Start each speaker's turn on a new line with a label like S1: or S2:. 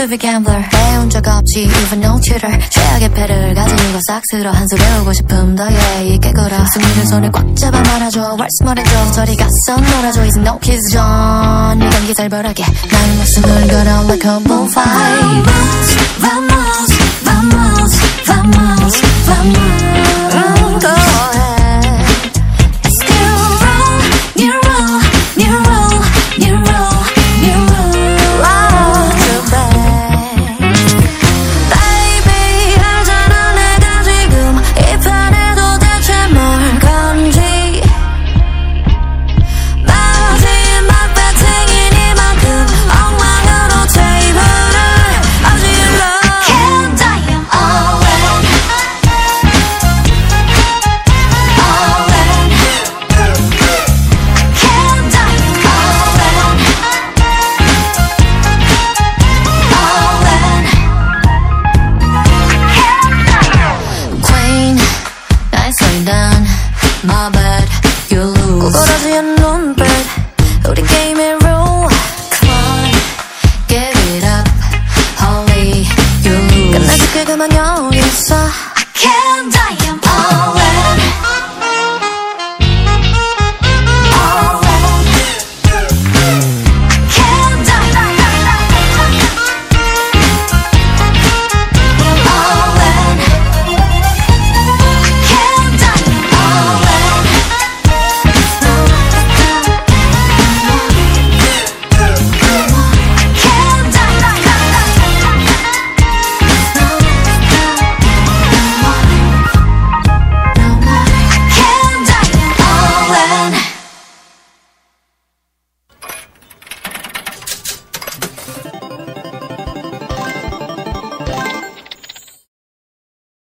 S1: to be gambler. 배운 적 없지 even no tutor 최악의 패를 가지고 싹 쓸어 한수 배우고 싶음 더 예의있게 걸어 승리를 손에 꽉 잡아 말아줘. 말해줘 저리 가서 놀아줘. 이제 no kiss zone 이 경기 살벌하게 나는 목숨을 걸어 like a bonfire
S2: さ